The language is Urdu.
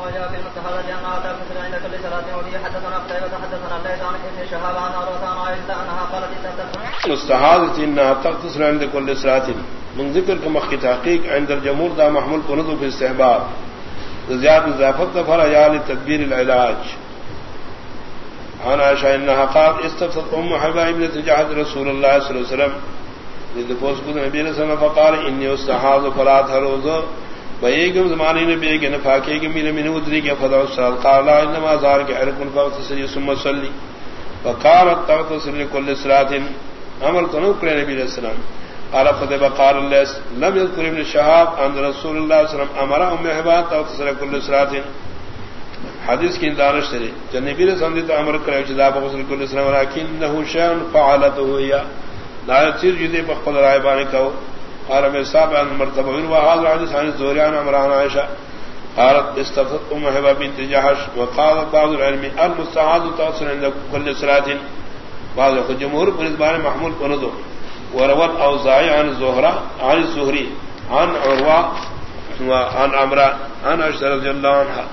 ما جاء في المتحدة لأنها تغتسل عند كل صلاة حدثنا قتيبة، حدثنا الليث عن ابن شهاب عن عروة عن عائشة أنها قالت تغتسل عند كل صلاة. من ذكر كما کی تحقیق عند الجمهور دا محمول قنض في استحباب. زیاد اضافت فر عیال تدبیر العلاج. عن عائشة انها قال استفتت ام حبائب لتجاهد رسول الله صلى الله عليه وسلم. لدفوس قد نبی علیہ السلام فقال، انی استحاض فلا تروزو بیگم زمانے نے بیگ نے پاکے کہ میرے من ادری کے فضا سال. قال انما زار کے ارکن فقط سری ثم صلی. وقال وقالت تغتسل لكل صلاه امر تو نبی علیہ السلام. قال قد بقال الله لم يذكر ابن شهاب ان رسول الله صلى الله عليه وسلم امر ام حبات تغتسل لكل صلاه حدیث کی دانش تری جن نبی نے سمجھا تو امر کرے جدا ابو بغسل کل صلاه ولكنه شان فعلته هي لا يصير جدي بخل رائے بانے کو قال میں صاحب ان مرتبہ وهذا حديث عن زوريان عمران عائشہ قالت، استفتت ام حبا بنت جحش وقال بعض العلم المستعاذ توصل عند كل صلاه بعض الجمهور بالنسبه محمول قنذو وروت اوزاعي عن زهره عن الزهري، عن عروه وعن عمران، عن اشرف رضي الله عنها.